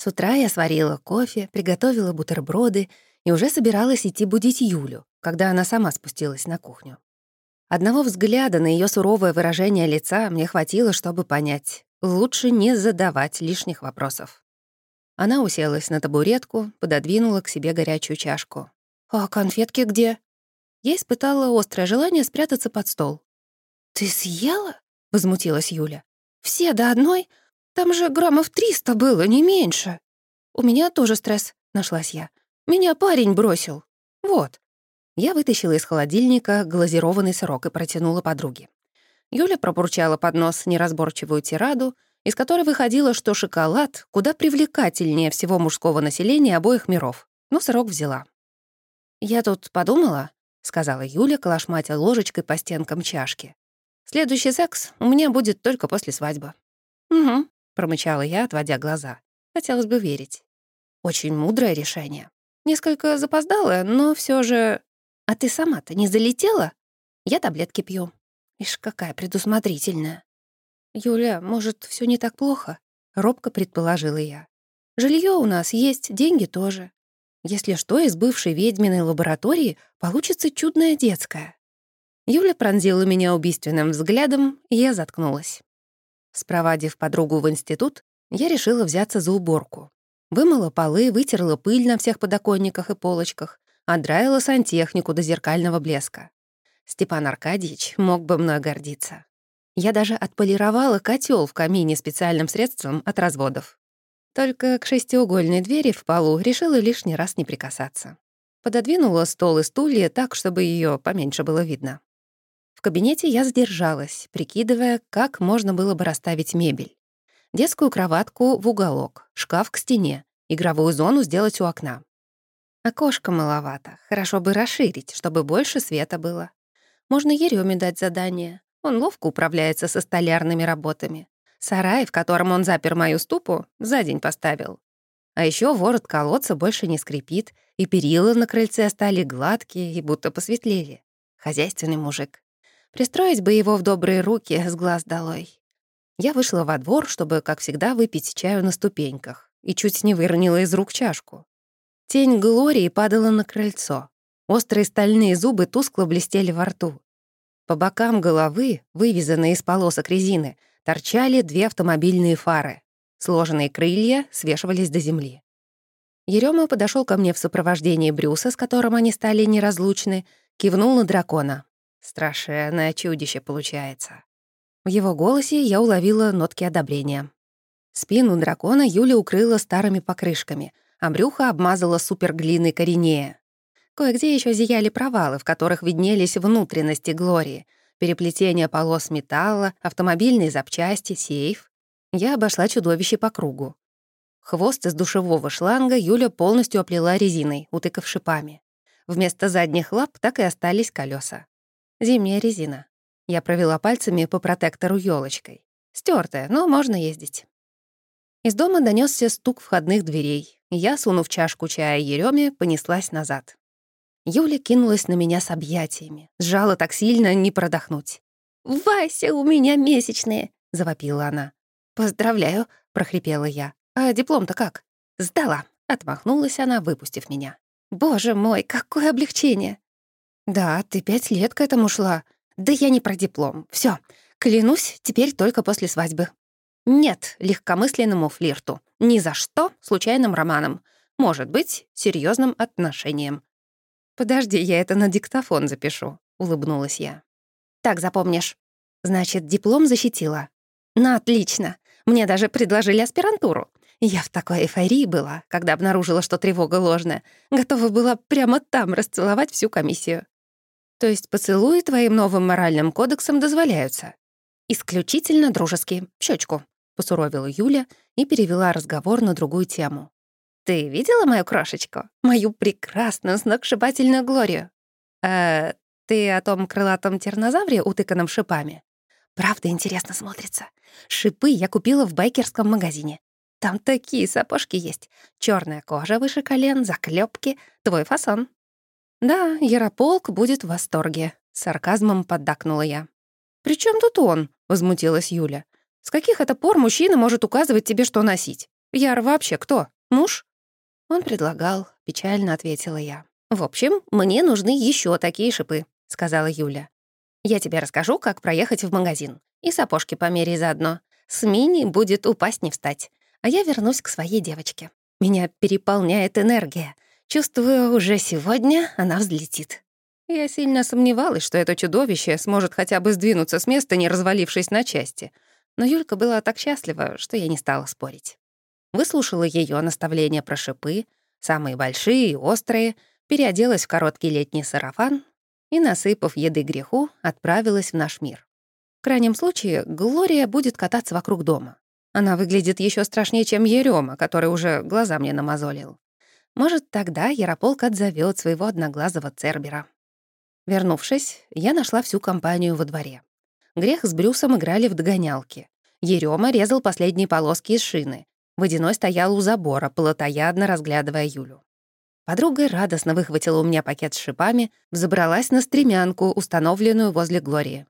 С утра я сварила кофе, приготовила бутерброды и уже собиралась идти будить Юлю, когда она сама спустилась на кухню. Одного взгляда на ее суровое выражение лица мне хватило, чтобы понять. Лучше не задавать лишних вопросов. Она уселась на табуретку, пододвинула к себе горячую чашку. «А конфетки где?» Я испытала острое желание спрятаться под стол. «Ты съела?» — возмутилась Юля. «Все до одной? Там же граммов триста было, не меньше». «У меня тоже стресс», — нашлась я. «Меня парень бросил. Вот». Я вытащила из холодильника глазированный сырок и протянула подруге. Юля пробурчала под нос неразборчивую тираду, из которой выходило, что шоколад куда привлекательнее всего мужского населения обоих миров. Но сырок взяла. «Я тут подумала», — сказала Юля, калашматя ложечкой по стенкам чашки. «Следующий секс у меня будет только после свадьбы». «Угу», — промычала я, отводя глаза. Хотелось бы верить. Очень мудрое решение. Несколько запоздалое, но все же... А ты сама-то не залетела? Я таблетки пью. Ишь, какая предусмотрительная. Юля, может, все не так плохо? Робко предположила я. Жилье у нас есть, деньги тоже. Если что, из бывшей ведьминой лаборатории получится чудная детская. Юля пронзила меня убийственным взглядом, и я заткнулась. Спровадив подругу в институт, я решила взяться за уборку. Вымыла полы, вытерла пыль на всех подоконниках и полочках, отдраила сантехнику до зеркального блеска. Степан Аркадьевич мог бы мной гордиться. Я даже отполировала котел в камине специальным средством от разводов. Только к шестиугольной двери в полу решила лишний раз не прикасаться. Пододвинула стол и стулья так, чтобы ее поменьше было видно. В кабинете я задержалась, прикидывая, как можно было бы расставить мебель. Детскую кроватку в уголок, шкаф к стене, игровую зону сделать у окна. Окошко маловато, хорошо бы расширить, чтобы больше света было. Можно Ереме дать задание. Он ловко управляется со столярными работами. Сарай, в котором он запер мою ступу, за день поставил. А еще ворот колодца больше не скрипит, и перила на крыльце стали гладкие и будто посветлели. Хозяйственный мужик. Пристроить бы его в добрые руки с глаз долой. Я вышла во двор, чтобы, как всегда, выпить чаю на ступеньках, и чуть не выронила из рук чашку. Тень Глории падала на крыльцо. Острые стальные зубы тускло блестели во рту. По бокам головы, вывязанные из полосок резины, торчали две автомобильные фары. Сложенные крылья свешивались до земли. Ерёма подошел ко мне в сопровождении Брюса, с которым они стали неразлучны, кивнул на дракона. Страшное чудище получается. В его голосе я уловила нотки одобрения. Спину дракона Юля укрыла старыми покрышками, а брюхо обмазала суперглиной коренея. Кое-где еще зияли провалы, в которых виднелись внутренности Глории, переплетение полос металла, автомобильные запчасти, сейф. Я обошла чудовище по кругу. Хвост из душевого шланга Юля полностью оплела резиной, утыкав шипами. Вместо задних лап так и остались колеса. Зимняя резина. Я провела пальцами по протектору елочкой. Стертая, но можно ездить. Из дома донесся стук входных дверей. Я, сунув чашку чая Ереме, понеслась назад. Юля кинулась на меня с объятиями. Сжала так сильно, не продохнуть. «Вася, у меня месячные!» — завопила она. «Поздравляю!» — прохрипела я. «А диплом-то как?» «Сдала!» — отмахнулась она, выпустив меня. «Боже мой, какое облегчение!» «Да, ты пять лет к этому шла. Да я не про диплом. Все, клянусь, теперь только после свадьбы». «Нет легкомысленному флирту. Ни за что случайным романом. Может быть, серьезным отношением. «Подожди, я это на диктофон запишу», — улыбнулась я. «Так запомнишь. Значит, диплом защитила?» «Ну, отлично. Мне даже предложили аспирантуру. Я в такой эйфории была, когда обнаружила, что тревога ложная. Готова была прямо там расцеловать всю комиссию. То есть поцелуи твоим новым моральным кодексом дозволяются? Исключительно дружеские. В щёчку, посуровила Юля и перевела разговор на другую тему. Ты видела мою крошечку? Мою прекрасную, сногсшибательную Глорию? Э, ты о том крылатом тернозавре, утыканном шипами? Правда интересно смотрится. Шипы я купила в байкерском магазине. Там такие сапожки есть. Черная кожа выше колен, заклепки, твой фасон. Да, Ярополк будет в восторге. Сарказмом поддакнула я. «При чем тут он?» — возмутилась Юля. «С каких это пор мужчина может указывать тебе, что носить? Яр вообще кто? Муж?» Он предлагал, печально ответила я. «В общем, мне нужны еще такие шипы», — сказала Юля. «Я тебе расскажу, как проехать в магазин. И сапожки померяй заодно. С мини будет упасть не встать. А я вернусь к своей девочке. Меня переполняет энергия. Чувствую, уже сегодня она взлетит». Я сильно сомневалась, что это чудовище сможет хотя бы сдвинуться с места, не развалившись на части. Но Юлька была так счастлива, что я не стала спорить. Выслушала ее наставления про шипы, самые большие и острые, переоделась в короткий летний сарафан и, насыпав еды греху, отправилась в наш мир. В крайнем случае, Глория будет кататься вокруг дома. Она выглядит еще страшнее, чем Ерема, который уже глаза мне намазолил. Может, тогда Ярополк отзовет своего одноглазого Цербера. Вернувшись, я нашла всю компанию во дворе. Грех с Брюсом играли в догонялки. Ерёма резал последние полоски из шины. Водяной стоял у забора, плотоядно разглядывая Юлю. Подруга радостно выхватила у меня пакет с шипами, взобралась на стремянку, установленную возле Глории.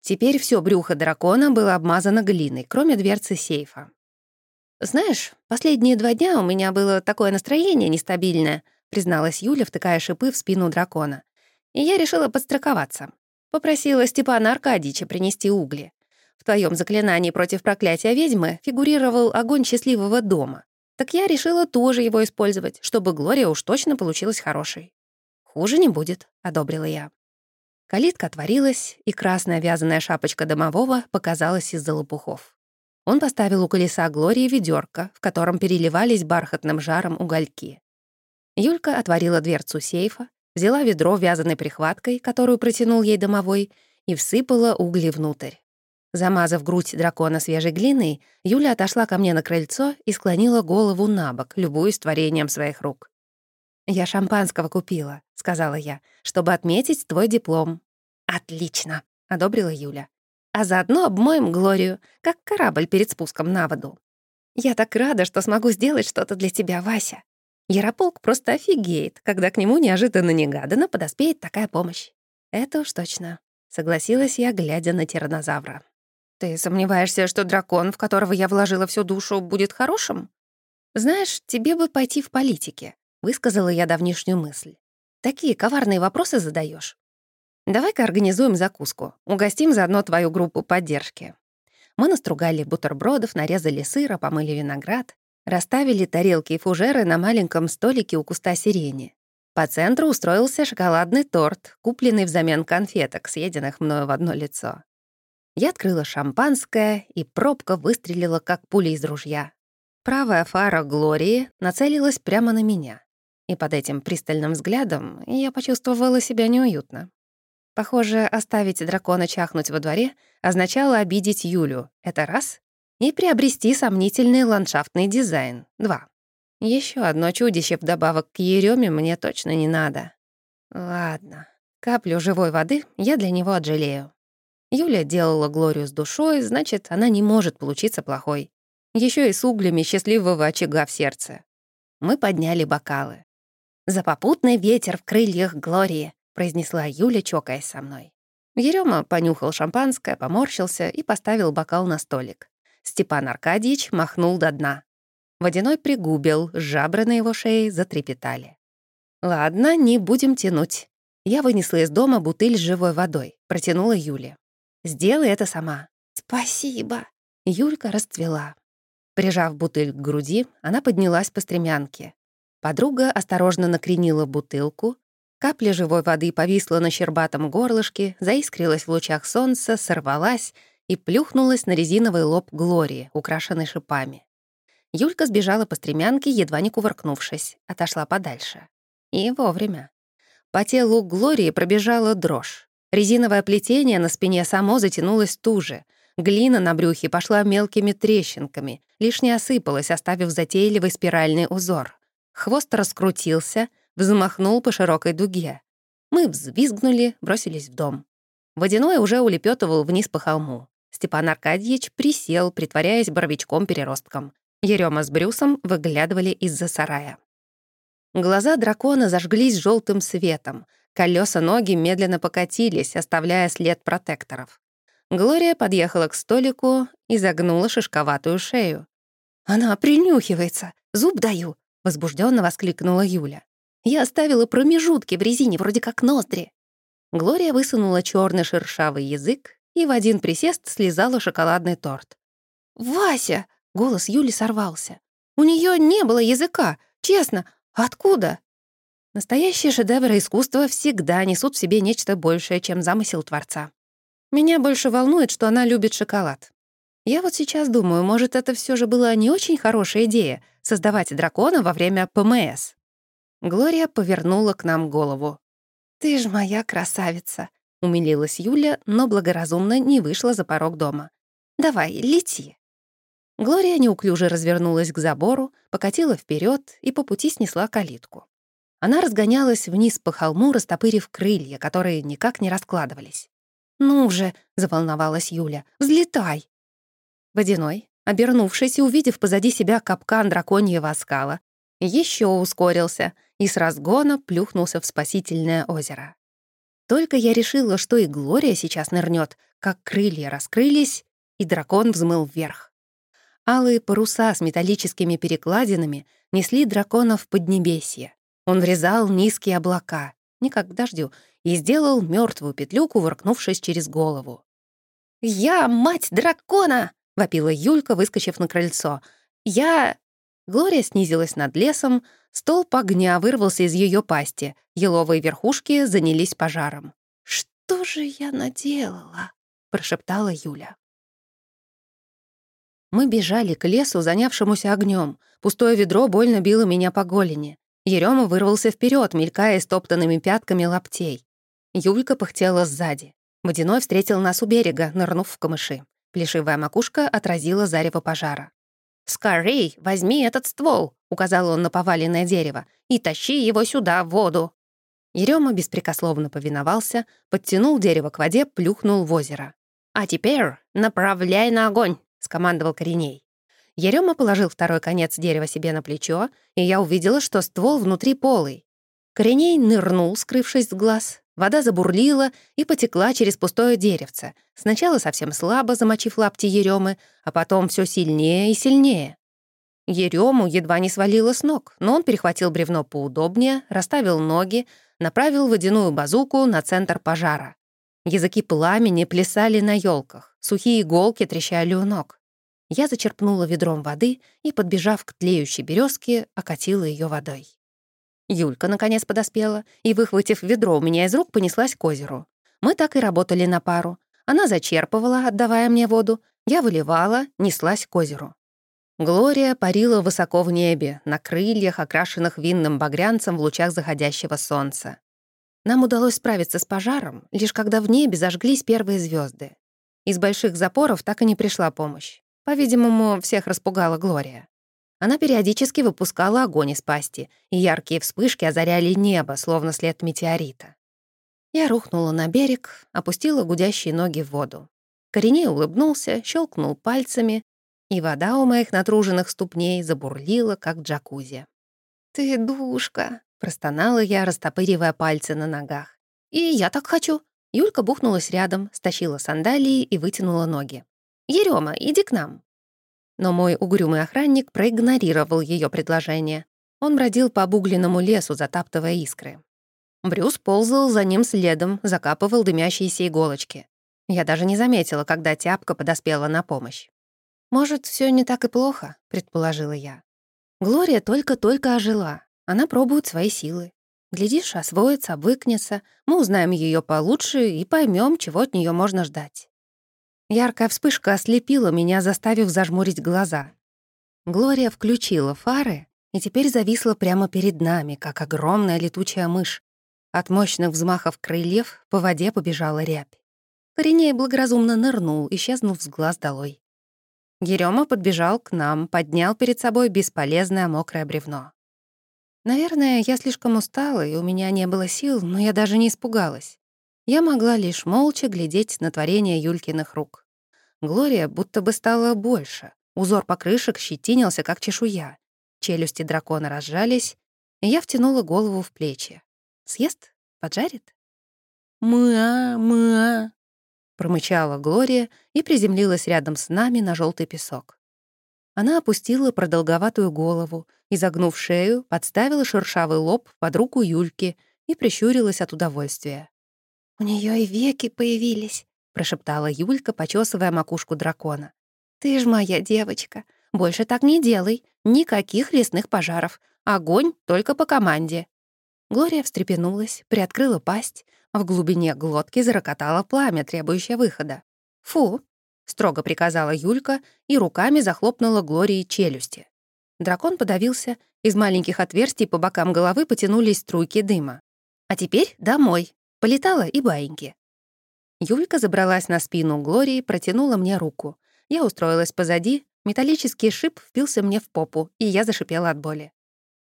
Теперь все брюхо дракона было обмазано глиной, кроме дверцы сейфа. «Знаешь, последние два дня у меня было такое настроение нестабильное», призналась Юля, втыкая шипы в спину дракона и я решила подстраховаться. Попросила Степана Аркадьевича принести угли. В твоем заклинании против проклятия ведьмы фигурировал огонь счастливого дома. Так я решила тоже его использовать, чтобы Глория уж точно получилась хорошей. «Хуже не будет», — одобрила я. Калитка отворилась, и красная вязаная шапочка домового показалась из-за лопухов. Он поставил у колеса Глории ведерко, в котором переливались бархатным жаром угольки. Юлька отворила дверцу сейфа, взяла ведро вязаной прихваткой, которую протянул ей домовой, и всыпала угли внутрь. Замазав грудь дракона свежей глиной, Юля отошла ко мне на крыльцо и склонила голову на бок, любуясь творением своих рук. «Я шампанского купила», — сказала я, «чтобы отметить твой диплом». «Отлично», — одобрила Юля. «А заодно обмоем Глорию, как корабль перед спуском на воду». «Я так рада, что смогу сделать что-то для тебя, Вася», Ярополк просто офигеет, когда к нему неожиданно-негаданно подоспеет такая помощь. Это уж точно. Согласилась я, глядя на тиранозавра. «Ты сомневаешься, что дракон, в которого я вложила всю душу, будет хорошим?» «Знаешь, тебе бы пойти в политике», — высказала я давнишнюю мысль. «Такие коварные вопросы задаешь. Давай-ка организуем закуску, угостим заодно твою группу поддержки». Мы настругали бутербродов, нарезали сыра, помыли виноград. Расставили тарелки и фужеры на маленьком столике у куста сирени. По центру устроился шоколадный торт, купленный взамен конфеток, съеденных мною в одно лицо. Я открыла шампанское, и пробка выстрелила, как пуля из ружья. Правая фара Глории нацелилась прямо на меня. И под этим пристальным взглядом я почувствовала себя неуютно. Похоже, оставить дракона чахнуть во дворе означало обидеть Юлю. Это раз и приобрести сомнительный ландшафтный дизайн. Два. Еще одно чудище вдобавок к Ереме мне точно не надо. Ладно, каплю живой воды я для него отжалею. Юля делала Глорию с душой, значит, она не может получиться плохой. Еще и с углями счастливого очага в сердце. Мы подняли бокалы. «За попутный ветер в крыльях Глории», — произнесла Юля, чокаясь со мной. Ерема понюхал шампанское, поморщился и поставил бокал на столик. Степан Аркадьевич махнул до дна. Водяной пригубил, жабры на его шее затрепетали. «Ладно, не будем тянуть». Я вынесла из дома бутыль с живой водой, протянула Юле. «Сделай это сама». «Спасибо». Юлька расцвела. Прижав бутыль к груди, она поднялась по стремянке. Подруга осторожно накренила бутылку, капля живой воды повисла на щербатом горлышке, заискрилась в лучах солнца, сорвалась и плюхнулась на резиновый лоб Глории, украшенный шипами. Юлька сбежала по стремянке, едва не кувыркнувшись, отошла подальше. И вовремя. По телу Глории пробежала дрожь. Резиновое плетение на спине само затянулось туже. Глина на брюхе пошла мелкими трещинками, лишь не осыпалась, оставив затейливый спиральный узор. Хвост раскрутился, взмахнул по широкой дуге. Мы взвизгнули, бросились в дом. Водяной уже улепетывал вниз по холму. Степан Аркадьевич присел, притворяясь боровичком-переростком. Ерема с Брюсом выглядывали из-за сарая. Глаза дракона зажглись желтым светом. Колеса ноги медленно покатились, оставляя след протекторов. Глория подъехала к столику и загнула шишковатую шею. Она принюхивается, зуб даю!» — возбужденно воскликнула Юля. «Я оставила промежутки в резине, вроде как ноздри». Глория высунула черный шершавый язык и в один присест слезала шоколадный торт. «Вася!» — голос Юли сорвался. «У нее не было языка, честно. Откуда?» Настоящие шедевры искусства всегда несут в себе нечто большее, чем замысел Творца. Меня больше волнует, что она любит шоколад. Я вот сейчас думаю, может, это все же была не очень хорошая идея — создавать дракона во время ПМС. Глория повернула к нам голову. «Ты ж моя красавица!» — умилилась Юля, но благоразумно не вышла за порог дома. «Давай, лети!» Глория неуклюже развернулась к забору, покатила вперед и по пути снесла калитку. Она разгонялась вниз по холму, растопырив крылья, которые никак не раскладывались. «Ну же!» — заволновалась Юля. «Взлетай!» Водяной, обернувшись и увидев позади себя капкан драконьего оскала, еще ускорился и с разгона плюхнулся в спасительное озеро. Только я решила, что и Глория сейчас нырнет, как крылья раскрылись, и дракон взмыл вверх. Алые паруса с металлическими перекладинами несли дракона в поднебесье. Он врезал низкие облака, не как к дождю, и сделал мертвую петлю, кувыркнувшись через голову. «Я мать дракона!» — вопила Юлька, выскочив на крыльцо. «Я...» Глория снизилась над лесом, столб огня вырвался из ее пасти, еловые верхушки занялись пожаром. «Что же я наделала?» — прошептала Юля. Мы бежали к лесу, занявшемуся огнем. Пустое ведро больно било меня по голени. Ерема вырвался вперед, мелькая стоптанными пятками лаптей. Юлька пыхтела сзади. Водяной встретил нас у берега, нырнув в камыши. Плешивая макушка отразила зарево пожара. «Скорей, возьми этот ствол», — указал он на поваленное дерево, «и тащи его сюда, в воду». Ерема беспрекословно повиновался, подтянул дерево к воде, плюхнул в озеро. «А теперь направляй на огонь», — скомандовал Кореней. Ерема положил второй конец дерева себе на плечо, и я увидела, что ствол внутри полый. Кореней нырнул, скрывшись с глаз, Вода забурлила и потекла через пустое деревце, сначала совсем слабо замочив лапти Еремы, а потом все сильнее и сильнее. Ерему едва не свалило с ног, но он перехватил бревно поудобнее, расставил ноги, направил водяную базуку на центр пожара. Языки пламени плясали на елках, сухие иголки трещали у ног. Я зачерпнула ведром воды и, подбежав к тлеющей березке, окатила ее водой. Юлька, наконец, подоспела и, выхватив ведро у меня из рук, понеслась к озеру. Мы так и работали на пару. Она зачерпывала, отдавая мне воду, я выливала, неслась к озеру. Глория парила высоко в небе, на крыльях, окрашенных винным багрянцем в лучах заходящего солнца. Нам удалось справиться с пожаром, лишь когда в небе зажглись первые звезды. Из больших запоров так и не пришла помощь. По-видимому, всех распугала Глория. Она периодически выпускала огонь из пасти, и яркие вспышки озаряли небо, словно след метеорита. Я рухнула на берег, опустила гудящие ноги в воду. Кореней улыбнулся, щелкнул пальцами, и вода у моих натруженных ступней забурлила, как джакузи. «Ты душка!» — простонала я, растопыривая пальцы на ногах. «И я так хочу!» Юлька бухнулась рядом, стащила сандалии и вытянула ноги. «Ерёма, иди к нам!» Но мой угрюмый охранник проигнорировал ее предложение. Он бродил по обугленному лесу, затаптывая искры. Брюс ползал за ним следом, закапывал дымящиеся иголочки. Я даже не заметила, когда тяпка подоспела на помощь. «Может, все не так и плохо», — предположила я. Глория только-только ожила. Она пробует свои силы. Глядишь, освоится, обвыкнется, мы узнаем ее получше и поймем, чего от нее можно ждать. Яркая вспышка ослепила меня, заставив зажмурить глаза. Глория включила фары и теперь зависла прямо перед нами, как огромная летучая мышь. От мощных взмахов крыльев по воде побежала рябь. Кореней благоразумно нырнул, исчезнув с глаз долой. Ерёма подбежал к нам, поднял перед собой бесполезное мокрое бревно. Наверное, я слишком устала, и у меня не было сил, но я даже не испугалась. Я могла лишь молча глядеть на творение Юлькиных рук. Глория будто бы стала больше. Узор покрышек щетинился, как чешуя. Челюсти дракона разжались, и я втянула голову в плечи. «Съест? Поджарит?» «Мыа, мыа», — промычала Глория и приземлилась рядом с нами на желтый песок. Она опустила продолговатую голову, изогнув шею, подставила шершавый лоб под руку Юльки и прищурилась от удовольствия. «У нее и веки появились», — прошептала Юлька, почесывая макушку дракона. «Ты ж моя девочка. Больше так не делай. Никаких лесных пожаров. Огонь только по команде». Глория встрепенулась, приоткрыла пасть. В глубине глотки зарокотало пламя, требующее выхода. «Фу!» — строго приказала Юлька и руками захлопнула Глории челюсти. Дракон подавился, из маленьких отверстий по бокам головы потянулись струйки дыма. «А теперь домой!» — полетала и баиньки. Юлька забралась на спину Глории, протянула мне руку. Я устроилась позади, металлический шип впился мне в попу, и я зашипела от боли.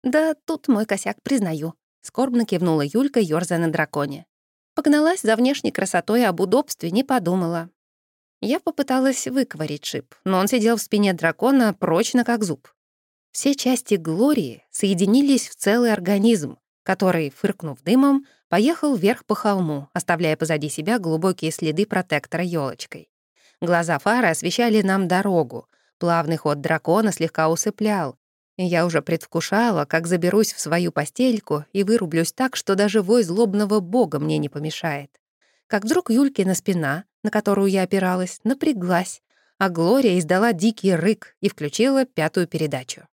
«Да тут мой косяк, признаю», — скорбно кивнула Юлька, ёрзая на драконе. Погналась за внешней красотой, об удобстве не подумала. Я попыталась выковырить шип, но он сидел в спине дракона прочно, как зуб. Все части Глории соединились в целый организм, который, фыркнув дымом, поехал вверх по холму, оставляя позади себя глубокие следы протектора елочкой. Глаза фары освещали нам дорогу, плавный ход дракона слегка усыплял, я уже предвкушала, как заберусь в свою постельку и вырублюсь так, что даже вой злобного бога мне не помешает. Как вдруг Юлькина спина, на которую я опиралась, напряглась, а Глория издала дикий рык и включила пятую передачу.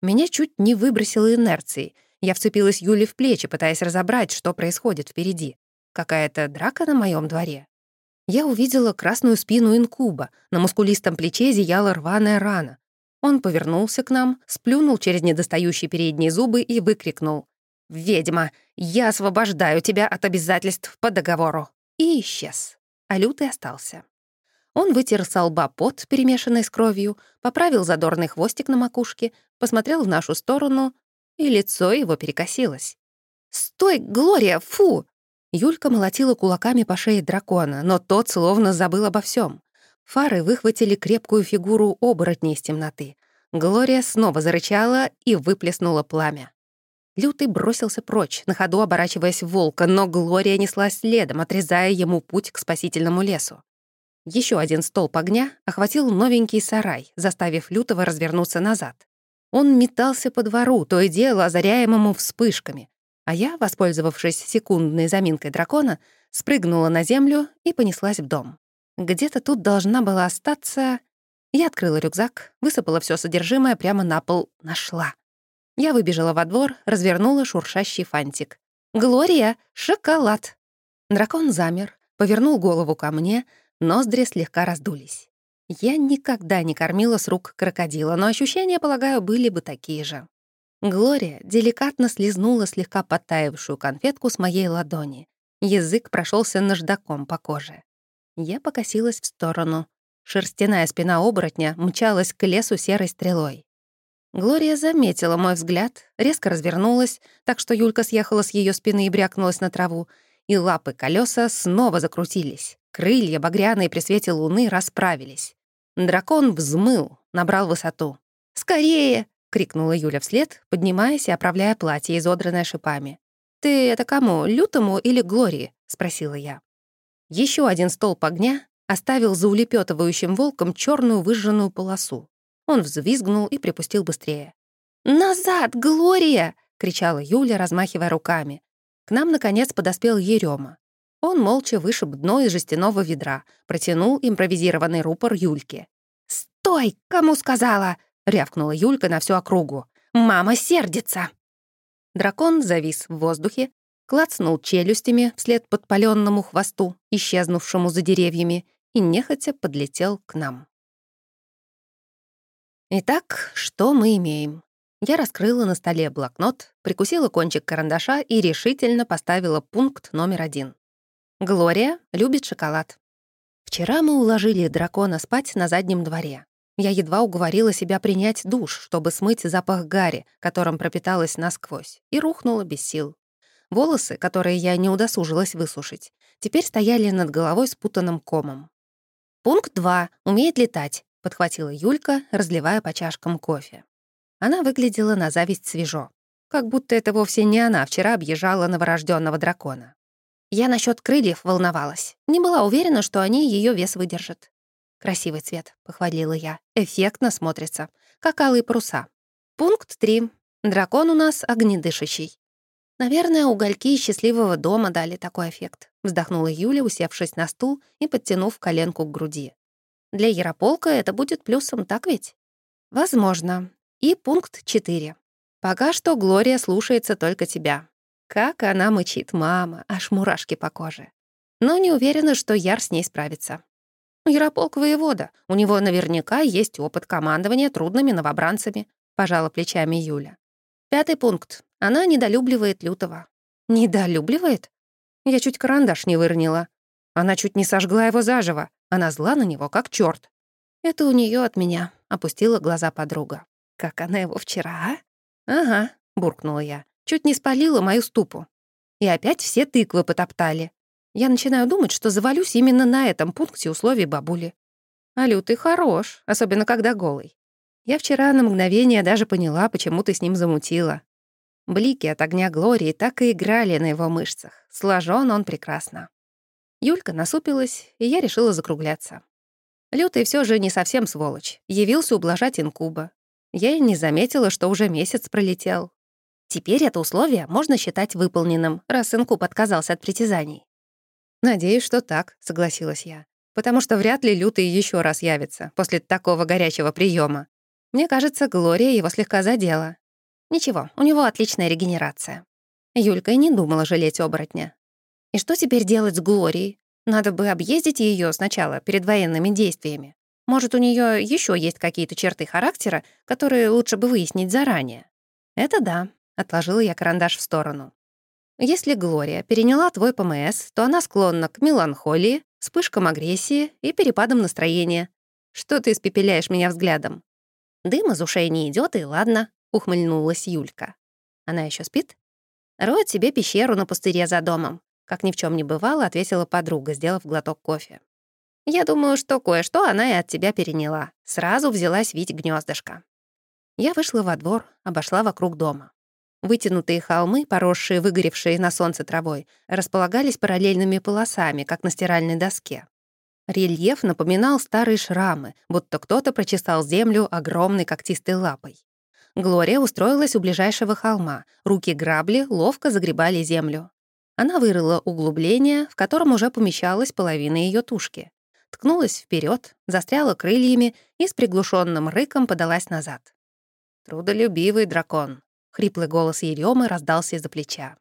Меня чуть не выбросило инерцией. Я вцепилась Юле в плечи, пытаясь разобрать, что происходит впереди. Какая-то драка на моем дворе. Я увидела красную спину инкуба, на мускулистом плече зияла рваная рана. Он повернулся к нам, сплюнул через недостающие передние зубы и выкрикнул. «Ведьма, я освобождаю тебя от обязательств по договору!» И исчез. А лютый остался. Он вытер со лба пот, перемешанный с кровью, поправил задорный хвостик на макушке, посмотрел в нашу сторону, и лицо его перекосилось. «Стой, Глория, фу!» Юлька молотила кулаками по шее дракона, но тот словно забыл обо всем. Фары выхватили крепкую фигуру оборотня из темноты. Глория снова зарычала и выплеснула пламя. Лютый бросился прочь, на ходу оборачиваясь в волка, но Глория неслась следом, отрезая ему путь к спасительному лесу. Еще один столб огня охватил новенький сарай, заставив Лютого развернуться назад. Он метался по двору, то и дело озаряемому вспышками, а я, воспользовавшись секундной заминкой дракона, спрыгнула на землю и понеслась в дом. Где-то тут должна была остаться... Я открыла рюкзак, высыпала все содержимое прямо на пол, нашла. Я выбежала во двор, развернула шуршащий фантик. «Глория, шоколад!» Дракон замер, повернул голову ко мне, Ноздри слегка раздулись. Я никогда не кормила с рук крокодила, но ощущения, полагаю, были бы такие же. Глория деликатно слезнула слегка подтаявшую конфетку с моей ладони. Язык прошелся наждаком по коже. Я покосилась в сторону. Шерстяная спина оборотня мчалась к лесу серой стрелой. Глория заметила мой взгляд, резко развернулась, так что Юлька съехала с ее спины и брякнулась на траву, и лапы колеса снова закрутились. Крылья, багряные при свете луны, расправились. Дракон взмыл, набрал высоту. «Скорее!» — крикнула Юля вслед, поднимаясь и оправляя платье, изодранное шипами. «Ты это кому, лютому или Глории?» — спросила я. Еще один столб огня оставил за улепетывающим волком черную выжженную полосу. Он взвизгнул и припустил быстрее. «Назад, Глория!» — кричала Юля, размахивая руками. К нам, наконец, подоспел Ерема. Он молча вышиб дно из жестяного ведра, протянул импровизированный рупор Юльке. «Стой! Кому сказала?» — рявкнула Юлька на всю округу. «Мама сердится!» Дракон завис в воздухе, клацнул челюстями вслед подпаленному хвосту, исчезнувшему за деревьями, и нехотя подлетел к нам. Итак, что мы имеем? Я раскрыла на столе блокнот, прикусила кончик карандаша и решительно поставила пункт номер один. Глория любит шоколад. Вчера мы уложили дракона спать на заднем дворе. Я едва уговорила себя принять душ, чтобы смыть запах гари, которым пропиталась насквозь, и рухнула без сил. Волосы, которые я не удосужилась высушить, теперь стояли над головой спутанным комом. «Пункт 2. Умеет летать», — подхватила Юлька, разливая по чашкам кофе. Она выглядела на зависть свежо, как будто это вовсе не она вчера объезжала новорожденного дракона. Я насчет крыльев волновалась. Не была уверена, что они ее вес выдержат. «Красивый цвет», — похвалила я. «Эффектно смотрится. как алые паруса. Пункт 3. Дракон у нас огнедышащий. Наверное, угольки счастливого дома дали такой эффект. Вздохнула Юля, усевшись на стул и подтянув коленку к груди. Для Ярополка это будет плюсом, так ведь? Возможно. И пункт 4. Пока что Глория слушается только тебя. Как она мычит, мама, аж мурашки по коже. Но не уверена, что Яр с ней справится. Ярополк воевода. У него наверняка есть опыт командования трудными новобранцами, пожала плечами Юля. Пятый пункт. Она недолюбливает Лютого. Недолюбливает? Я чуть карандаш не выронила. Она чуть не сожгла его заживо. Она зла на него, как черт. Это у нее от меня, опустила глаза подруга. Как она его вчера, а? Ага, буркнула я. Чуть не спалила мою ступу. И опять все тыквы потоптали. Я начинаю думать, что завалюсь именно на этом пункте условий бабули. А лютый хорош, особенно когда голый. Я вчера на мгновение даже поняла, почему ты с ним замутила. Блики от огня Глории так и играли на его мышцах. Сложен он прекрасно. Юлька насупилась, и я решила закругляться. Лютый все же не совсем сволочь. Явился ублажать инкуба. Я и не заметила, что уже месяц пролетел. Теперь это условие можно считать выполненным, раз инкуб отказался от притязаний. «Надеюсь, что так», — согласилась я. «Потому что вряд ли Лютый еще раз явится после такого горячего приема. Мне кажется, Глория его слегка задела. Ничего, у него отличная регенерация. Юлька и не думала жалеть оборотня. И что теперь делать с Глорией? Надо бы объездить ее сначала, перед военными действиями. Может, у нее еще есть какие-то черты характера, которые лучше бы выяснить заранее. Это да, отложила я карандаш в сторону. Если Глория переняла твой ПМС, то она склонна к меланхолии, вспышкам агрессии и перепадам настроения. Что ты испепеляешь меня взглядом? Дым из ушей не идет, и ладно, ухмыльнулась Юлька. Она еще спит? Роет себе пещеру на пустыре за домом. Как ни в чем не бывало, ответила подруга, сделав глоток кофе. Я думаю, что кое-что она и от тебя переняла. Сразу взялась вить гнездышко. Я вышла во двор, обошла вокруг дома. Вытянутые холмы, поросшие выгоревшие на солнце травой, располагались параллельными полосами, как на стиральной доске. Рельеф напоминал старые шрамы, будто кто-то прочесал землю огромной когтистой лапой. Глория устроилась у ближайшего холма, руки грабли ловко загребали землю. Она вырыла углубление, в котором уже помещалась половина ее тушки. Ткнулась вперед, застряла крыльями и с приглушенным рыком подалась назад. «Трудолюбивый дракон», — хриплый голос Еремы раздался из-за плеча.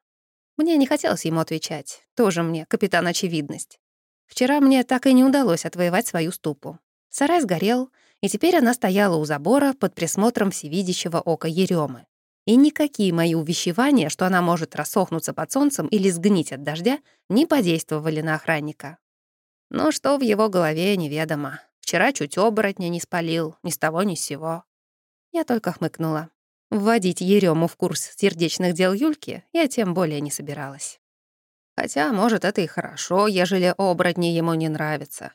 Мне не хотелось ему отвечать. Тоже мне, капитан Очевидность. Вчера мне так и не удалось отвоевать свою ступу. Сарай сгорел, и теперь она стояла у забора под присмотром всевидящего ока Еремы. И никакие мои увещевания, что она может рассохнуться под солнцем или сгнить от дождя, не подействовали на охранника. Но что в его голове, неведомо. Вчера чуть оборотня не спалил, ни с того ни с сего. Я только хмыкнула. Вводить Ерему в курс сердечных дел Юльки я тем более не собиралась. Хотя, может, это и хорошо, ежели оборотни ему не нравятся.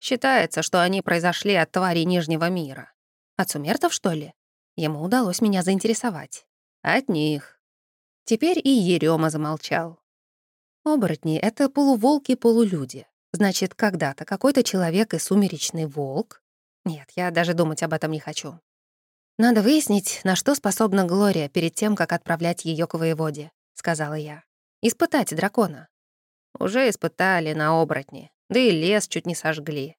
Считается, что они произошли от тварей Нижнего мира. От сумертов, что ли? Ему удалось меня заинтересовать. От них. Теперь и Ерема замолчал. Оборотни — это полуволки-полулюди. Значит, когда-то какой-то человек и сумеречный волк? Нет, я даже думать об этом не хочу. Надо выяснить, на что способна Глория перед тем, как отправлять ее к воеводе, — сказала я. Испытать дракона. Уже испытали на оборотни, да и лес чуть не сожгли.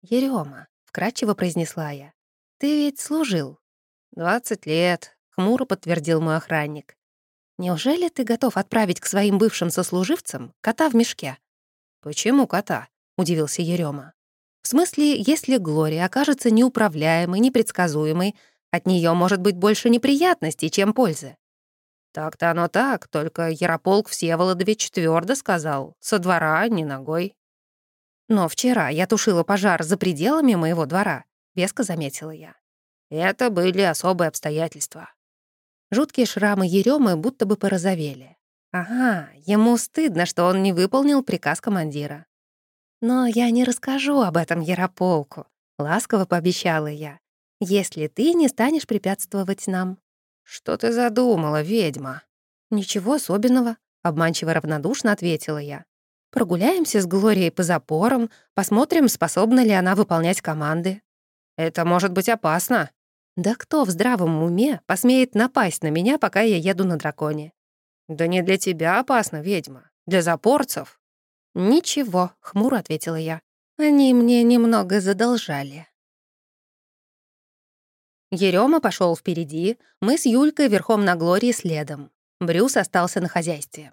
«Ерёма», — вкратчиво произнесла я, — «ты ведь служил?» «Двадцать лет», — хмуро подтвердил мой охранник. «Неужели ты готов отправить к своим бывшим сослуживцам кота в мешке?» «Почему кота?» — удивился Ерёма. «В смысле, если Глория окажется неуправляемой, непредсказуемой, от нее может быть больше неприятностей, чем пользы. Так-то оно так, только Ярополк Всеволодович твердо сказал, со двора, не ногой. Но вчера я тушила пожар за пределами моего двора, веско заметила я. Это были особые обстоятельства. Жуткие шрамы Еремы будто бы порозовели. Ага, ему стыдно, что он не выполнил приказ командира. «Но я не расскажу об этом Ярополку», — ласково пообещала я, «если ты не станешь препятствовать нам». «Что ты задумала, ведьма?» «Ничего особенного», — обманчиво равнодушно ответила я. «Прогуляемся с Глорией по запорам, посмотрим, способна ли она выполнять команды». «Это может быть опасно». Да кто в здравом уме посмеет напасть на меня, пока я еду на драконе? Да не для тебя опасно, ведьма, для запорцев. Ничего, хмуро ответила я. Они мне немного задолжали. Ерема пошел впереди, мы с Юлькой верхом на Глории следом. Брюс остался на хозяйстве.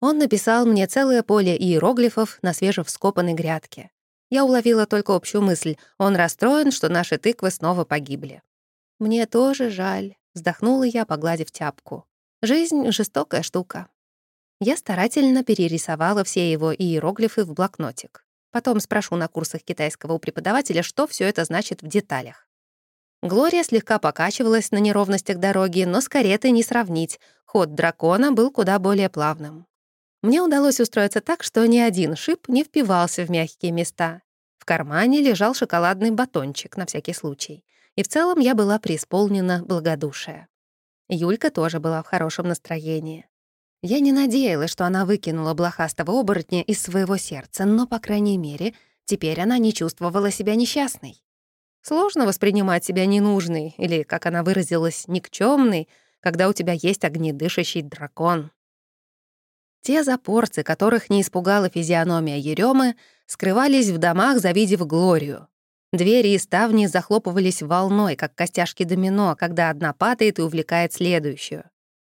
Он написал мне целое поле иероглифов на свежевскопанной грядке. Я уловила только общую мысль. Он расстроен, что наши тыквы снова погибли. «Мне тоже жаль», — вздохнула я, погладив тяпку. «Жизнь — жестокая штука». Я старательно перерисовала все его иероглифы в блокнотик. Потом спрошу на курсах китайского у преподавателя, что все это значит в деталях. Глория слегка покачивалась на неровностях дороги, но с каретой не сравнить. Ход дракона был куда более плавным. Мне удалось устроиться так, что ни один шип не впивался в мягкие места. В кармане лежал шоколадный батончик на всякий случай и в целом я была преисполнена благодушия. Юлька тоже была в хорошем настроении. Я не надеялась, что она выкинула блохастого оборотня из своего сердца, но, по крайней мере, теперь она не чувствовала себя несчастной. Сложно воспринимать себя ненужной или, как она выразилась, никчемной, когда у тебя есть огнедышащий дракон. Те запорцы, которых не испугала физиономия Еремы, скрывались в домах, завидев Глорию. Двери и ставни захлопывались волной, как костяшки домино, когда одна падает и увлекает следующую.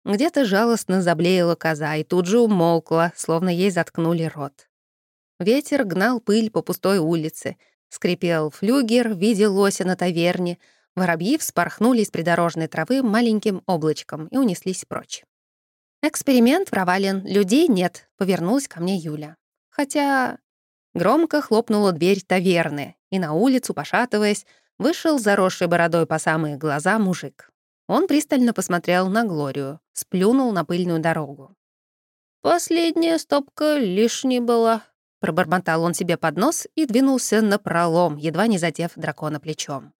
Где-то жалостно заблеяла коза и тут же умолкла, словно ей заткнули рот. Ветер гнал пыль по пустой улице, скрипел флюгер в виде лося на таверне, воробьи вспорхнули из придорожной травы маленьким облачком и унеслись прочь. «Эксперимент провален, людей нет», — повернулась ко мне Юля. Хотя громко хлопнула дверь таверны, и на улицу, пошатываясь, вышел заросший бородой по самые глаза мужик. Он пристально посмотрел на Глорию, сплюнул на пыльную дорогу. «Последняя стопка лишней была», — пробормотал он себе под нос и двинулся на пролом, едва не задев дракона плечом.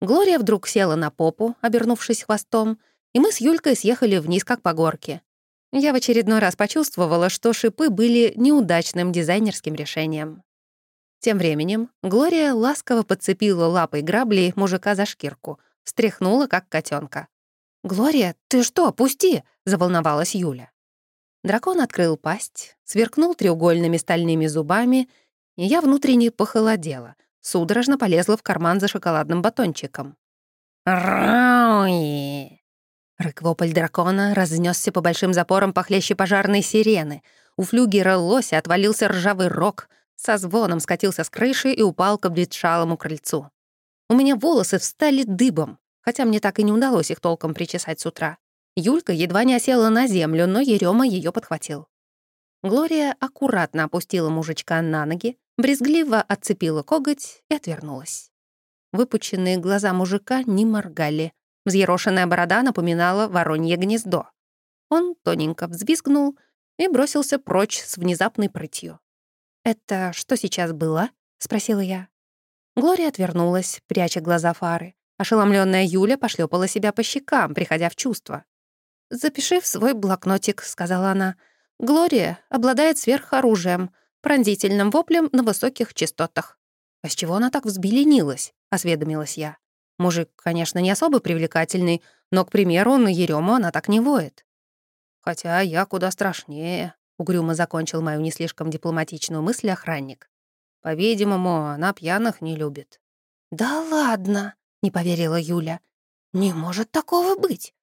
Глория вдруг села на попу, обернувшись хвостом, и мы с Юлькой съехали вниз, как по горке. Я в очередной раз почувствовала, что шипы были неудачным дизайнерским решением. Тем временем Глория ласково подцепила лапой грабли мужика за шкирку, встряхнула, как котенка. «Глория, ты что, пусти!» — заволновалась Юля. Дракон открыл пасть, сверкнул треугольными стальными зубами, и я внутренне похолодела, судорожно полезла в карман за шоколадным батончиком. «Рауи!» Рык-вопль дракона разнесся по большим запорам похлеще пожарной сирены. У флюгера лося отвалился ржавый рог, со звоном скатился с крыши и упал к обветшалому крыльцу. У меня волосы встали дыбом, хотя мне так и не удалось их толком причесать с утра. Юлька едва не осела на землю, но Ерема ее подхватил. Глория аккуратно опустила мужичка на ноги, брезгливо отцепила коготь и отвернулась. Выпученные глаза мужика не моргали. Взъерошенная борода напоминала воронье гнездо. Он тоненько взвизгнул и бросился прочь с внезапной прытью. «Это что сейчас было?» — спросила я. Глория отвернулась, пряча глаза фары. Ошеломленная Юля пошлепала себя по щекам, приходя в чувство. «Запиши в свой блокнотик», — сказала она. «Глория обладает сверхоружием, пронзительным воплем на высоких частотах». «А с чего она так взбеленилась?» — осведомилась я. Мужик, конечно, не особо привлекательный, но, к примеру, на Ерему она так не воет. Хотя я куда страшнее. — угрюмо закончил мою не слишком дипломатичную мысль охранник. «По-видимому, она пьяных не любит». «Да ладно!» — не поверила Юля. «Не может такого быть.